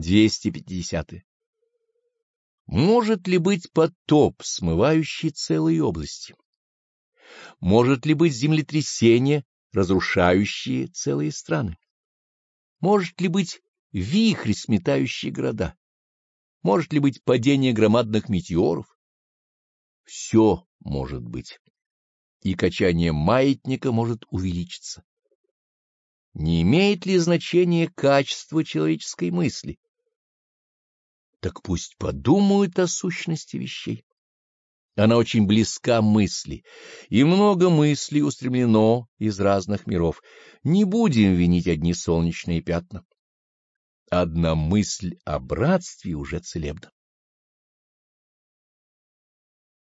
250. Может ли быть потоп, смывающий целые области? Может ли быть землетрясение, разрушающее целые страны? Может ли быть вихрь, сметающий города? Может ли быть падение громадных метеоров? Все может быть, и качание маятника может увеличиться. Не имеет ли значения качество человеческой мысли? Так пусть подумают о сущности вещей. Она очень близка мысли, и много мыслей устремлено из разных миров. Не будем винить одни солнечные пятна. Одна мысль о братстве уже целебна.